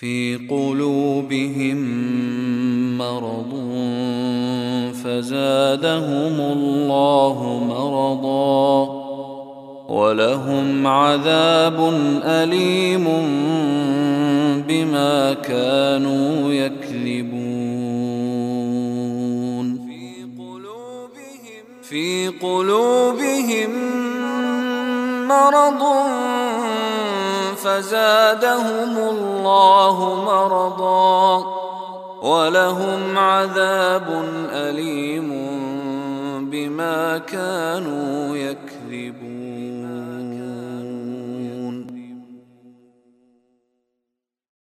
في قلوبهم مرض فزادهم الله مرضا ولهم عذاب أليم بما كانوا يكذبون. في قلوبهم مرض فزادهم الله مرضا ولهم عذاب أليم بما كانوا يكذبون.